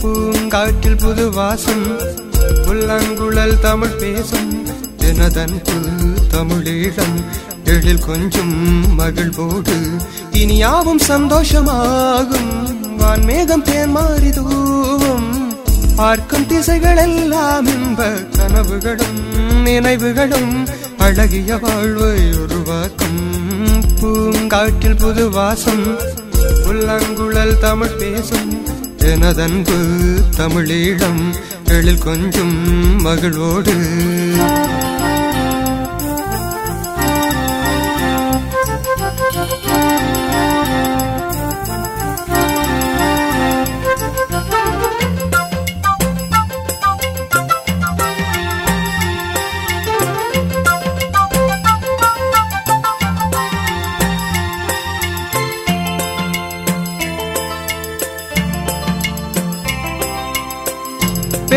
பூங்காற்றில் புது வாசம் புல்லங்குழல் தமிழ் பேசும் தினதன் தமிழீழம் எழில் கொஞ்சம் மகிழ்வோடு இனியாவும் சந்தோஷமாகும். வான்மேகம் தேன் மாறி தூவும். பார்க்கும் திசைகள் எல்லாம் இன்ப கனவுகளும் நினைவுகளும். அழகிய வாழ்வை உருவாக்கும். பூங்காற்றில் புது வாசம் புல்லங்குழல் தமிழ் பேசும். எனதன்பு தமிழீழம் எழில் கொஞ்சம் மகளோடு.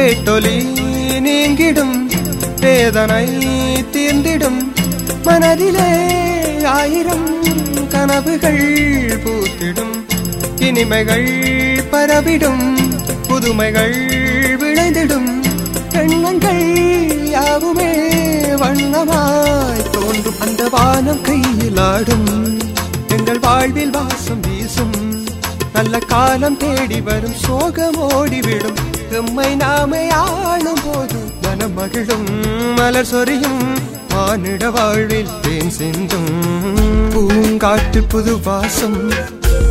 கேட்டொலி நீங்கிடும் வேதனை தீர்ந்திடும். மனதிலே ஆயிரம் கனவுகள் பூத்திடும். இனிமைகள் பரவிடும் புதுமைகள் விளைந்திடும். எண்ணங்கள் யாவுமே வண்ணமாய் தோன்றும். அந்த வானம் கையில் ஆடும் எங்கள் வாழ்வில் வாசம் வீசும். நல்ல காலம் தேடி வரும் சோகம் ஓடிவிடும் எம்மை நாமே ஆளும் போது மனம் மகிழும் மலர் சொரியும் மானிட வாழ்வில் தேன் சிந்தும் பூங்காட்டு புது வாசம்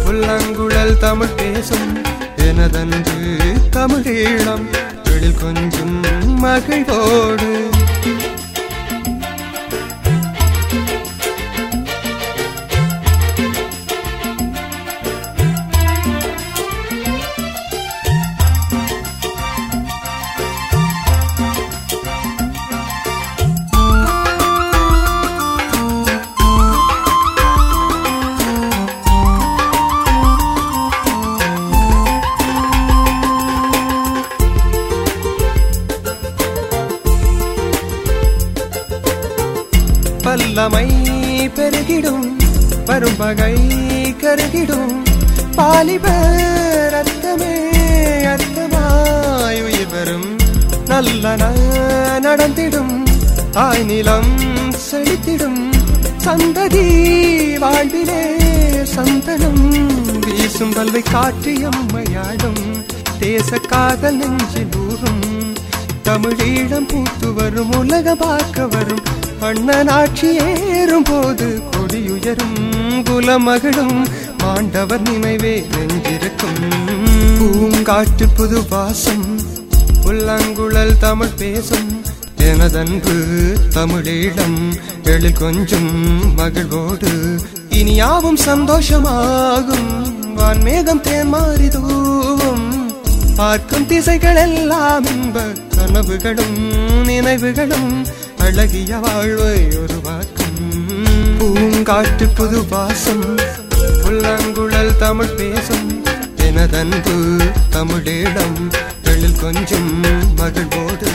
புல்லங்குழல் தமிழ் பேசும். எனதன்று தமிழீழம் எழில் கொஞ்சம் மகிழ்வோடு. வல்லமை பெருகிடும் வரும் பகை கருகிடும். பாலிப ரத்தமே அர்த்தமாய் வரும் நல்ல நடந்திடும். ஆய் நிலம் செழித்திடும் சந்ததி வாழ்விலே சந்தனம். வீசும் வல்வை காற்றி அம்மையாடும் தேச காதல் நெஞ்சில் ஊறும். தமிழீழம் பூத்து வரும் உலக பார்க்க வரும். அண்ணன் ஆட்சி ஏறும் போது கொடியுயரும் குலமகளும் மாண்டவர் நினைவே நெஞ்சிருக்கும். பூங்காற்று புது வாசம் புல்லங்குழல் தமிழ் பேசும் எனதன்பு தமிழீழம் எழில் கொஞ்சம் மகிழ்வோடு. இனியாவும் சந்தோஷமாகும் வான்மேகம் தேமாறி தூவும். பார்க்கும் திசைகள் எல்லாம் இன்ப கனவுகளும் நினைவுகளும் அழகிய வாழ்வை உருவாக்கும் பூங்காட்டு புது பாசம் புல்லாங்குழல் தமிழ் பேசும். எனதன்பு தமிழிடம். எழில் கொஞ்சம் மகிழ்வோடு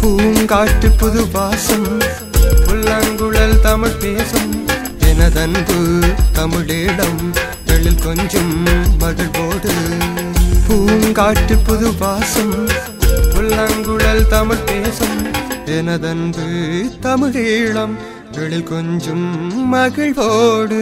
பூங்காட்டு புது பாசம் புல்லாங்குழல் தமிழ் பேசும். எனதன்பு தமிழிடம். எழில் கொஞ்சம் மகிழ்வோடு பூங்காட்டு புது வாசம். புல்லாங்குழல் தமிழ் பேசும். எனதன்பு தமிழீழம் எழில் கொஞ்சம் மகிழ்வோடு.